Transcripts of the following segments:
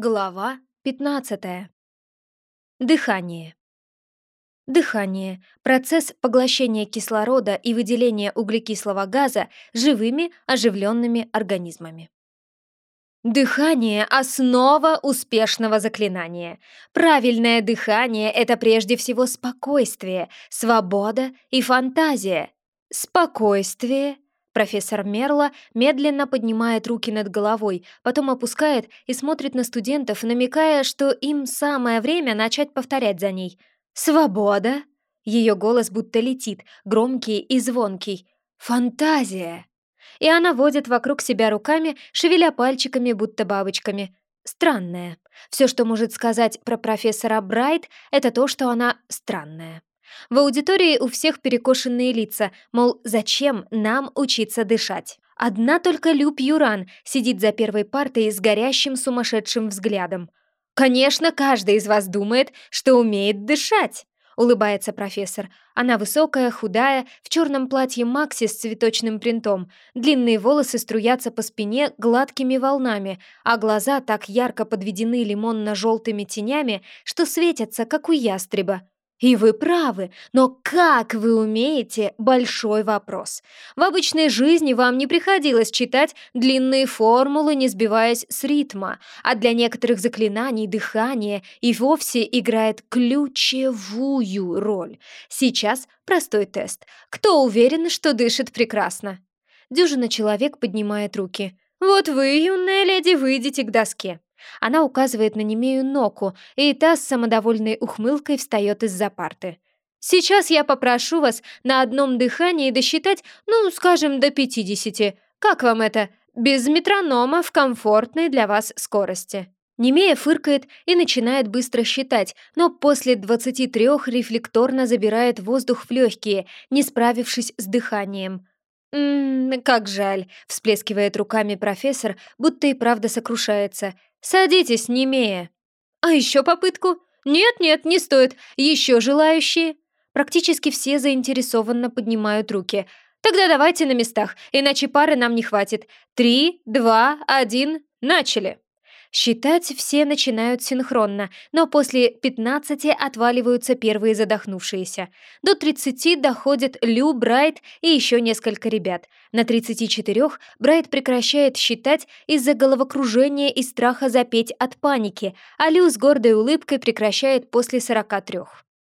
Глава 15. Дыхание. Дыхание – процесс поглощения кислорода и выделения углекислого газа живыми, оживленными организмами. Дыхание – основа успешного заклинания. Правильное дыхание – это прежде всего спокойствие, свобода и фантазия. Спокойствие – Профессор Мерла медленно поднимает руки над головой, потом опускает и смотрит на студентов, намекая, что им самое время начать повторять за ней. «Свобода!» Ее голос будто летит, громкий и звонкий. «Фантазия!» И она водит вокруг себя руками, шевеля пальчиками, будто бабочками. Странная. Все, что может сказать про профессора Брайт, это то, что она странная. В аудитории у всех перекошенные лица, мол, зачем нам учиться дышать? Одна только Лю Пьюран сидит за первой партой с горящим сумасшедшим взглядом. «Конечно, каждый из вас думает, что умеет дышать!» — улыбается профессор. Она высокая, худая, в черном платье Макси с цветочным принтом. Длинные волосы струятся по спине гладкими волнами, а глаза так ярко подведены лимонно-желтыми тенями, что светятся, как у ястреба. И вы правы, но как вы умеете – большой вопрос. В обычной жизни вам не приходилось читать длинные формулы, не сбиваясь с ритма, а для некоторых заклинаний дыхание и вовсе играет ключевую роль. Сейчас простой тест. Кто уверен, что дышит прекрасно? Дюжина человек поднимает руки. Вот вы, юная леди, выйдите к доске. Она указывает на немею Ноку, и та с самодовольной ухмылкой встает из-за парты. «Сейчас я попрошу вас на одном дыхании досчитать, ну, скажем, до пятидесяти. Как вам это? Без метронома в комфортной для вас скорости». Немея фыркает и начинает быстро считать, но после 23 рефлекторно забирает воздух в легкие, не справившись с дыханием. «Ммм, как жаль», — всплескивает руками профессор, будто и правда сокрушается. «Садитесь, немея». «А еще попытку?» «Нет-нет, не стоит. Еще желающие?» Практически все заинтересованно поднимают руки. «Тогда давайте на местах, иначе пары нам не хватит. Три, два, один, начали!» Считать все начинают синхронно, но после 15 отваливаются первые задохнувшиеся. До 30 доходят Лю, Брайт и еще несколько ребят. На 34 Брайт прекращает считать из-за головокружения и страха запеть от паники, а Лю с гордой улыбкой прекращает после 43.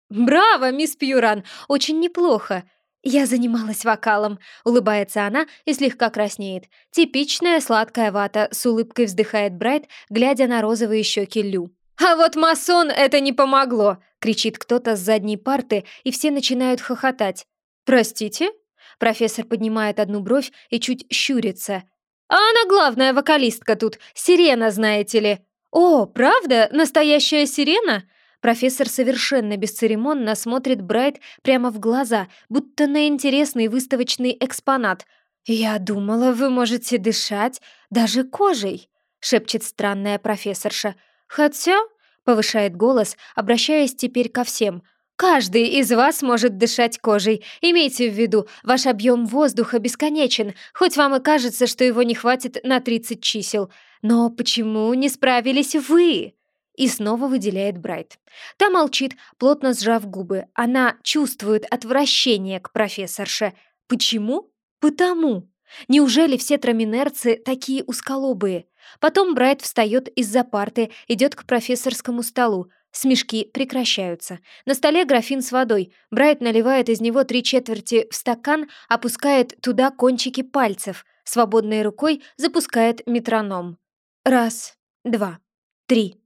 «Браво, мисс Пьюран! Очень неплохо!» «Я занималась вокалом», — улыбается она и слегка краснеет. Типичная сладкая вата, с улыбкой вздыхает Брайт, глядя на розовые щеки Лю. «А вот масон это не помогло!» — кричит кто-то с задней парты, и все начинают хохотать. «Простите?» Профессор поднимает одну бровь и чуть щурится. «А она главная вокалистка тут, сирена, знаете ли». «О, правда? Настоящая сирена?» Профессор совершенно бесцеремонно смотрит Брайт прямо в глаза, будто на интересный выставочный экспонат. «Я думала, вы можете дышать даже кожей», — шепчет странная профессорша. «Хотя...» — повышает голос, обращаясь теперь ко всем. «Каждый из вас может дышать кожей. Имейте в виду, ваш объем воздуха бесконечен, хоть вам и кажется, что его не хватит на 30 чисел. Но почему не справились вы?» И снова выделяет Брайт. Та молчит, плотно сжав губы. Она чувствует отвращение к профессорше. Почему? Потому. Неужели все траминерцы такие узколобые? Потом Брайт встает из-за парты, идет к профессорскому столу. Смешки прекращаются. На столе графин с водой. Брайт наливает из него три четверти в стакан, опускает туда кончики пальцев. Свободной рукой запускает метроном. Раз, два, три.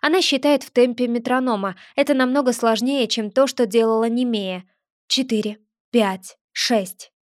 Она считает в темпе метронома. Это намного сложнее, чем то, что делала Немея. Четыре, пять, шесть.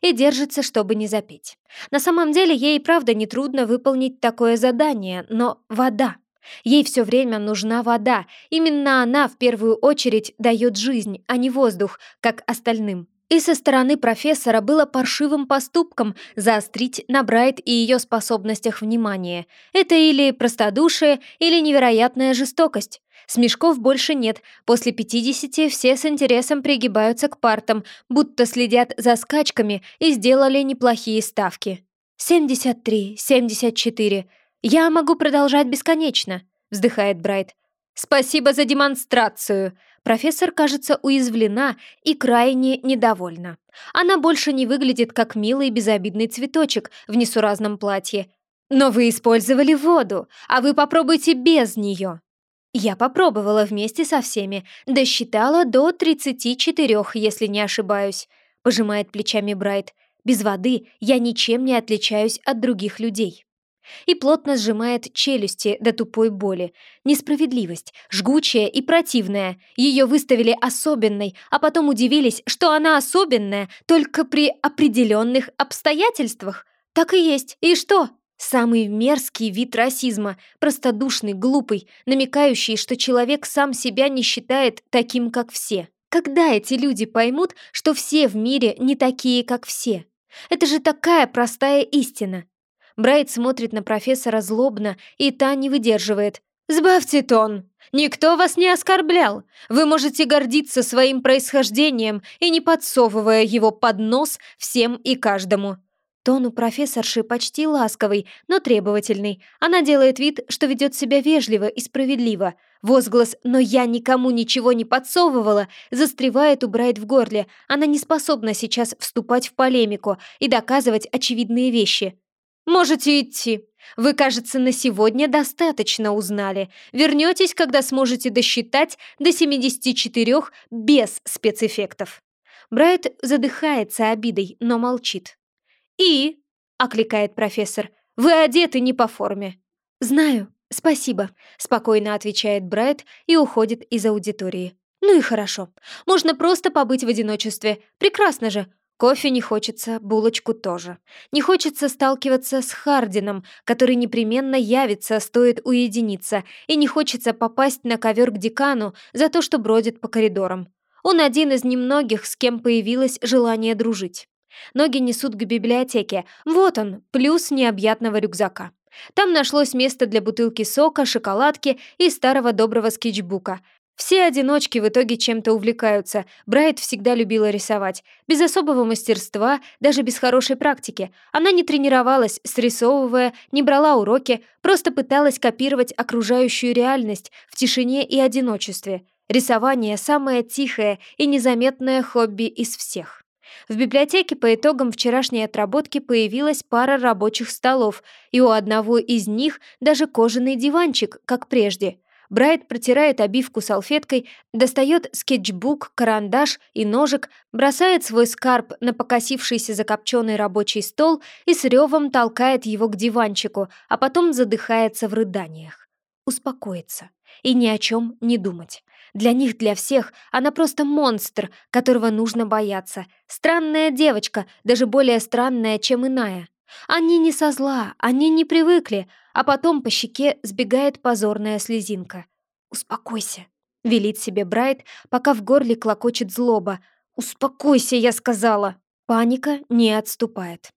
И держится, чтобы не запить. На самом деле ей правда нетрудно выполнить такое задание, но вода. Ей все время нужна вода. Именно она в первую очередь дает жизнь, а не воздух, как остальным. И со стороны профессора было паршивым поступком заострить на Брайт и ее способностях внимание. Это или простодушие, или невероятная жестокость. Смешков больше нет. После 50 все с интересом пригибаются к партам, будто следят за скачками и сделали неплохие ставки. 73, 74. Я могу продолжать бесконечно. вздыхает Брайт. «Спасибо за демонстрацию!» Профессор кажется уязвлена и крайне недовольна. Она больше не выглядит как милый безобидный цветочек в несуразном платье. «Но вы использовали воду, а вы попробуйте без нее!» Я попробовала вместе со всеми, досчитала до 34, если не ошибаюсь, пожимает плечами Брайт. Без воды я ничем не отличаюсь от других людей и плотно сжимает челюсти до тупой боли. Несправедливость, жгучая и противная. Ее выставили особенной, а потом удивились, что она особенная только при определенных обстоятельствах. Так и есть. И что? Самый мерзкий вид расизма, простодушный, глупый, намекающий, что человек сам себя не считает таким, как все. Когда эти люди поймут, что все в мире не такие, как все? Это же такая простая истина. Брайт смотрит на профессора злобно, и та не выдерживает. «Сбавьте тон! Никто вас не оскорблял! Вы можете гордиться своим происхождением и не подсовывая его под нос всем и каждому!» Тон у профессорши почти ласковый, но требовательный. Она делает вид, что ведет себя вежливо и справедливо. Возглас «но я никому ничего не подсовывала» застревает у Брайт в горле. Она не способна сейчас вступать в полемику и доказывать очевидные вещи. «Можете идти. Вы, кажется, на сегодня достаточно узнали. Вернетесь, когда сможете досчитать до 74 без спецэффектов». Брайт задыхается обидой, но молчит. «И?» — окликает профессор. «Вы одеты не по форме». «Знаю, спасибо», — спокойно отвечает Брайт и уходит из аудитории. «Ну и хорошо. Можно просто побыть в одиночестве. Прекрасно же. Кофе не хочется, булочку тоже. Не хочется сталкиваться с Хардином, который непременно явится, стоит уединиться, и не хочется попасть на ковер к декану за то, что бродит по коридорам. Он один из немногих, с кем появилось желание дружить. Ноги несут к библиотеке. Вот он, плюс необъятного рюкзака. Там нашлось место для бутылки сока, шоколадки и старого доброго скетчбука. Все одиночки в итоге чем-то увлекаются. Брайт всегда любила рисовать. Без особого мастерства, даже без хорошей практики. Она не тренировалась, срисовывая, не брала уроки, просто пыталась копировать окружающую реальность в тишине и одиночестве. Рисование – самое тихое и незаметное хобби из всех. В библиотеке по итогам вчерашней отработки появилась пара рабочих столов, и у одного из них даже кожаный диванчик, как прежде – Брайт протирает обивку салфеткой, достает скетчбук, карандаш и ножик, бросает свой скарб на покосившийся закопченный рабочий стол и с ревом толкает его к диванчику, а потом задыхается в рыданиях. Успокоиться и ни о чем не думать. Для них, для всех, она просто монстр, которого нужно бояться. Странная девочка, даже более странная, чем иная. Они не со зла, они не привыкли, а потом по щеке сбегает позорная слезинка. «Успокойся», — велит себе Брайт, пока в горле клокочет злоба. «Успокойся», — я сказала. Паника не отступает.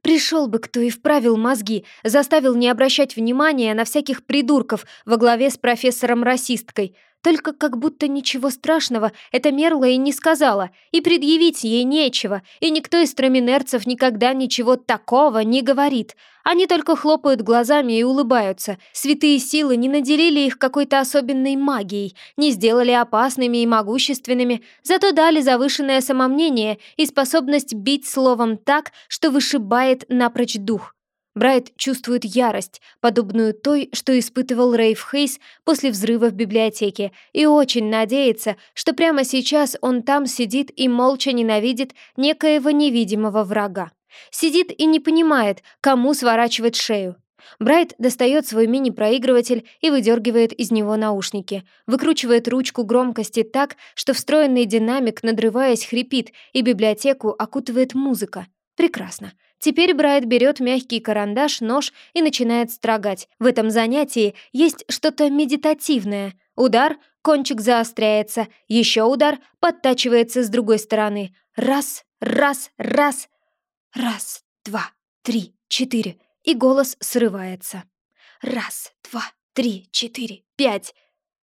Пришел бы кто и вправил мозги, заставил не обращать внимания на всяких придурков во главе с профессором-расисткой — только как будто ничего страшного эта Мерла и не сказала, и предъявить ей нечего, и никто из траминерцев никогда ничего такого не говорит. Они только хлопают глазами и улыбаются. Святые силы не наделили их какой-то особенной магией, не сделали опасными и могущественными, зато дали завышенное самомнение и способность бить словом так, что вышибает напрочь дух. Брайт чувствует ярость, подобную той, что испытывал Рейв Хейс после взрыва в библиотеке, и очень надеется, что прямо сейчас он там сидит и молча ненавидит некоего невидимого врага. Сидит и не понимает, кому сворачивать шею. Брайт достает свой мини-проигрыватель и выдергивает из него наушники, выкручивает ручку громкости так, что встроенный динамик, надрываясь, хрипит, и библиотеку окутывает музыка. Прекрасно. Теперь Брайт берет мягкий карандаш, нож и начинает строгать. В этом занятии есть что-то медитативное. Удар, кончик заостряется, еще удар, подтачивается с другой стороны. Раз, раз, раз. Раз, два, три, четыре. И голос срывается. Раз, два, три, четыре, пять.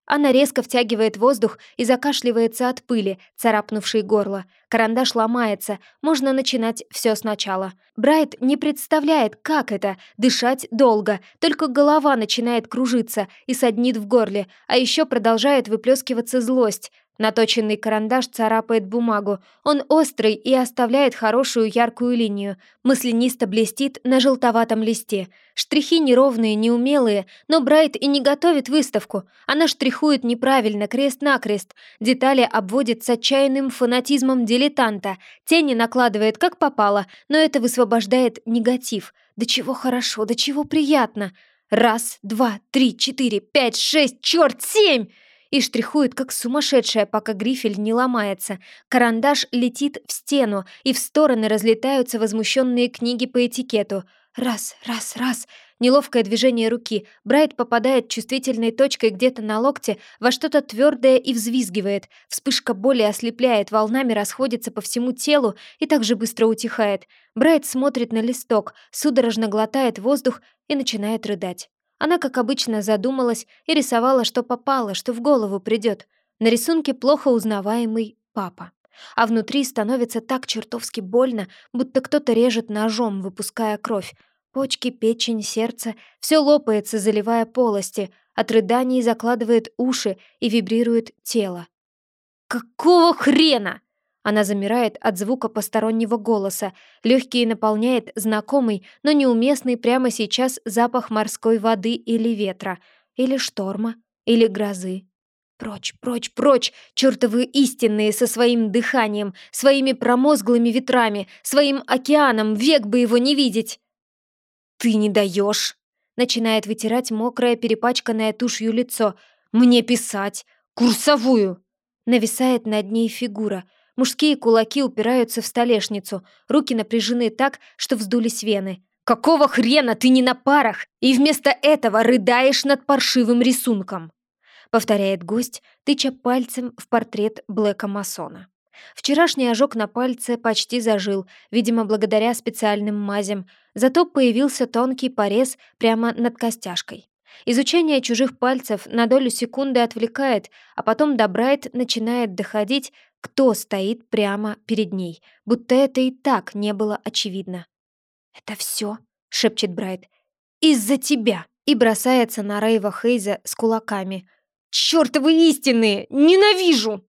Она резко втягивает воздух и закашливается от пыли, царапнувшей горло. Карандаш ломается, можно начинать все сначала. Брайт не представляет, как это — дышать долго, только голова начинает кружиться и саднит в горле, а еще продолжает выплескиваться злость. Наточенный карандаш царапает бумагу. Он острый и оставляет хорошую яркую линию. Мысленисто блестит на желтоватом листе. Штрихи неровные, неумелые, но Брайт и не готовит выставку. Она штрихует неправильно, крест-накрест. Детали обводит с отчаянным фанатизмом дилетанта. Тени накладывает как попало, но это высвобождает негатив. Да чего хорошо, да чего приятно. Раз, два, три, четыре, пять, шесть, черт, семь! И штрихует, как сумасшедшая, пока грифель не ломается. Карандаш летит в стену, и в стороны разлетаются возмущенные книги по этикету. Раз, раз, раз. Неловкое движение руки. Брайт попадает чувствительной точкой где-то на локте во что-то твердое и взвизгивает. Вспышка боли ослепляет, волнами расходится по всему телу и так же быстро утихает. Брайт смотрит на листок, судорожно глотает воздух и начинает рыдать. Она, как обычно, задумалась и рисовала, что попало, что в голову придет. На рисунке плохо узнаваемый папа. А внутри становится так чертовски больно, будто кто-то режет ножом, выпуская кровь. Почки, печень, сердце — все лопается, заливая полости, от рыданий закладывает уши и вибрирует тело. «Какого хрена?» Она замирает от звука постороннего голоса. Легкие наполняет знакомый, но неуместный прямо сейчас запах морской воды или ветра, или шторма, или грозы. Прочь, прочь, прочь, чертовы истинные со своим дыханием, своими промозглыми ветрами, своим океаном, век бы его не видеть. «Ты не даешь!» Начинает вытирать мокрое, перепачканное тушью лицо. «Мне писать! Курсовую!» Нависает над ней фигура — Мужские кулаки упираются в столешницу, руки напряжены так, что вздулись вены. «Какого хрена ты не на парах и вместо этого рыдаешь над паршивым рисунком?» Повторяет гость, тыча пальцем в портрет Блэка Масона. Вчерашний ожог на пальце почти зажил, видимо, благодаря специальным мазям, зато появился тонкий порез прямо над костяшкой. Изучение чужих пальцев на долю секунды отвлекает, а потом до начинает доходить, кто стоит прямо перед ней, будто это и так не было очевидно. «Это все, шепчет Брайт. «Из-за тебя!» и бросается на Рейва Хейза с кулаками. «Чёртовы истинные! Ненавижу!»